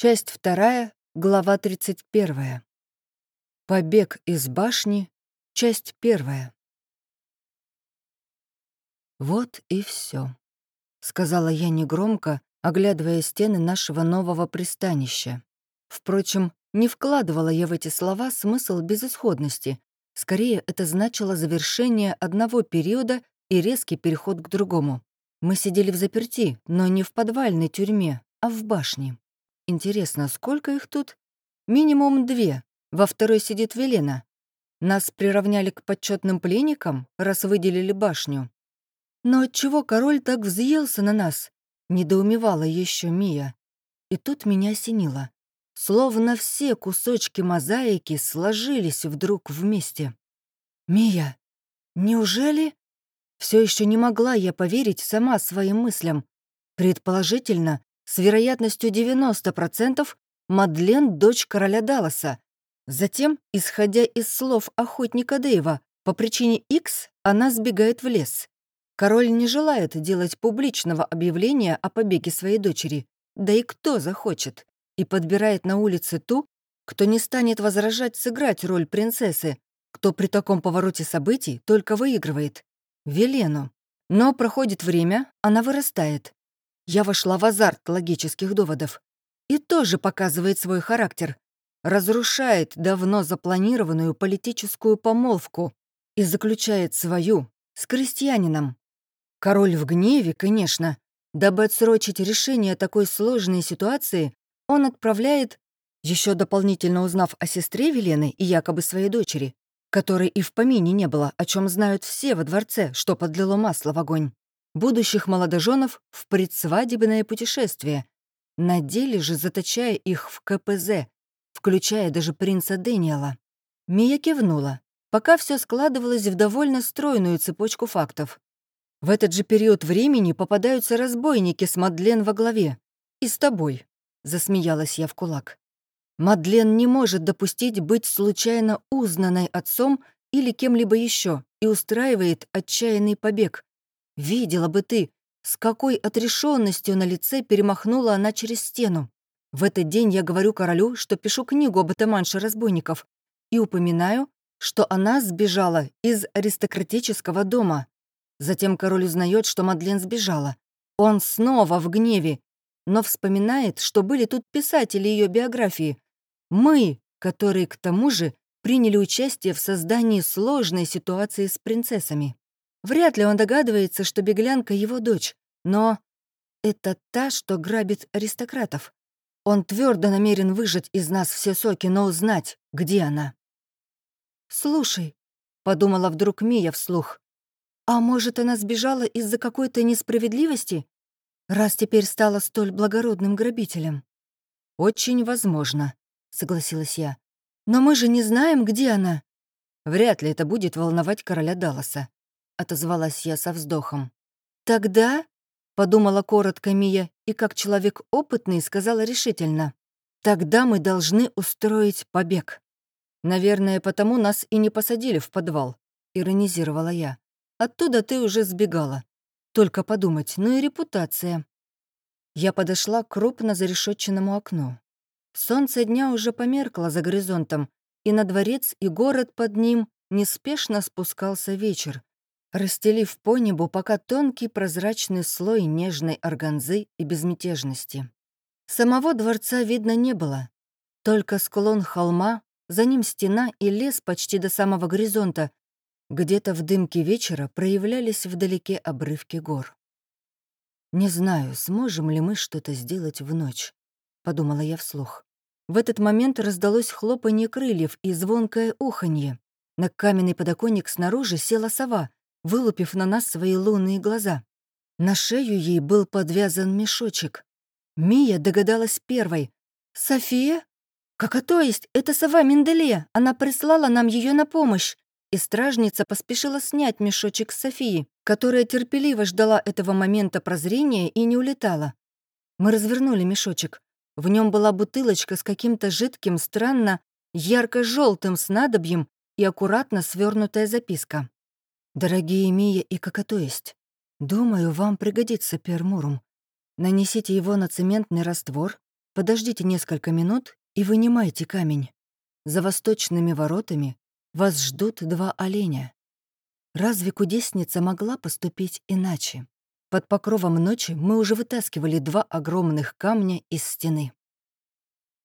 Часть вторая, глава 31. Побег из башни, часть первая. «Вот и все, сказала я негромко, оглядывая стены нашего нового пристанища. Впрочем, не вкладывала я в эти слова смысл безысходности. Скорее, это значило завершение одного периода и резкий переход к другому. Мы сидели в заперти, но не в подвальной тюрьме, а в башне. Интересно, сколько их тут? Минимум две. Во второй сидит Велена. Нас приравняли к почетным пленникам, раз выделили башню. Но отчего король так взъелся на нас? Недоумевала еще Мия. И тут меня осенило. Словно все кусочки мозаики сложились вдруг вместе. «Мия, неужели...» Все еще не могла я поверить сама своим мыслям. Предположительно, с вероятностью 90% Мадлен — дочь короля Далласа. Затем, исходя из слов охотника Дэйва, по причине X она сбегает в лес. Король не желает делать публичного объявления о побеге своей дочери, да и кто захочет, и подбирает на улице ту, кто не станет возражать сыграть роль принцессы, кто при таком повороте событий только выигрывает. Велену. Но проходит время, она вырастает, я вошла в азарт логических доводов. И тоже показывает свой характер. Разрушает давно запланированную политическую помолвку и заключает свою с крестьянином. Король в гневе, конечно. Дабы отсрочить решение такой сложной ситуации, он отправляет, еще дополнительно узнав о сестре Велены и якобы своей дочери, которой и в помине не было, о чем знают все во дворце, что подлило масло в огонь будущих молодоженов в предсвадебное путешествие, на деле же заточая их в КПЗ, включая даже принца Дэниела. Мия кивнула, пока все складывалось в довольно стройную цепочку фактов. В этот же период времени попадаются разбойники с Мадлен во главе. «И с тобой», — засмеялась я в кулак. Мадлен не может допустить быть случайно узнанной отцом или кем-либо еще и устраивает отчаянный побег, Видела бы ты, с какой отрешенностью на лице перемахнула она через стену. В этот день я говорю королю, что пишу книгу об атаманше разбойников и упоминаю, что она сбежала из аристократического дома. Затем король узнает, что Мадлен сбежала. Он снова в гневе, но вспоминает, что были тут писатели ее биографии. Мы, которые, к тому же, приняли участие в создании сложной ситуации с принцессами. Вряд ли он догадывается, что беглянка — его дочь, но это та, что грабит аристократов. Он твердо намерен выжать из нас все соки, но узнать, где она. «Слушай», — подумала вдруг Мия вслух, «а может, она сбежала из-за какой-то несправедливости, раз теперь стала столь благородным грабителем?» «Очень возможно», — согласилась я. «Но мы же не знаем, где она». Вряд ли это будет волновать короля Далласа отозвалась я со вздохом. «Тогда...» — подумала коротко Мия и, как человек опытный, сказала решительно. «Тогда мы должны устроить побег». «Наверное, потому нас и не посадили в подвал», — иронизировала я. «Оттуда ты уже сбегала. Только подумать, ну и репутация». Я подошла к крупно зарешетченному окну. Солнце дня уже померкло за горизонтом, и на дворец и город под ним неспешно спускался вечер, расстелив по небу пока тонкий прозрачный слой нежной органзы и безмятежности. Самого дворца видно не было. Только склон холма, за ним стена и лес почти до самого горизонта. Где-то в дымке вечера проявлялись вдалеке обрывки гор. «Не знаю, сможем ли мы что-то сделать в ночь», — подумала я вслух. В этот момент раздалось хлопанье крыльев и звонкое уханье. На каменный подоконник снаружи села сова, вылупив на нас свои лунные глаза. На шею ей был подвязан мешочек. Мия догадалась первой. «София? Как а то есть? Это сова Менделе. Она прислала нам ее на помощь». И стражница поспешила снять мешочек с Софии, которая терпеливо ждала этого момента прозрения и не улетала. Мы развернули мешочек. В нем была бутылочка с каким-то жидким, странно ярко желтым снадобьем и аккуратно свернутая записка. Дорогие Мия и Кокотоесть, думаю, вам пригодится пермурум. Нанесите его на цементный раствор, подождите несколько минут и вынимайте камень. За восточными воротами вас ждут два оленя. Разве кудесница могла поступить иначе? Под покровом ночи мы уже вытаскивали два огромных камня из стены.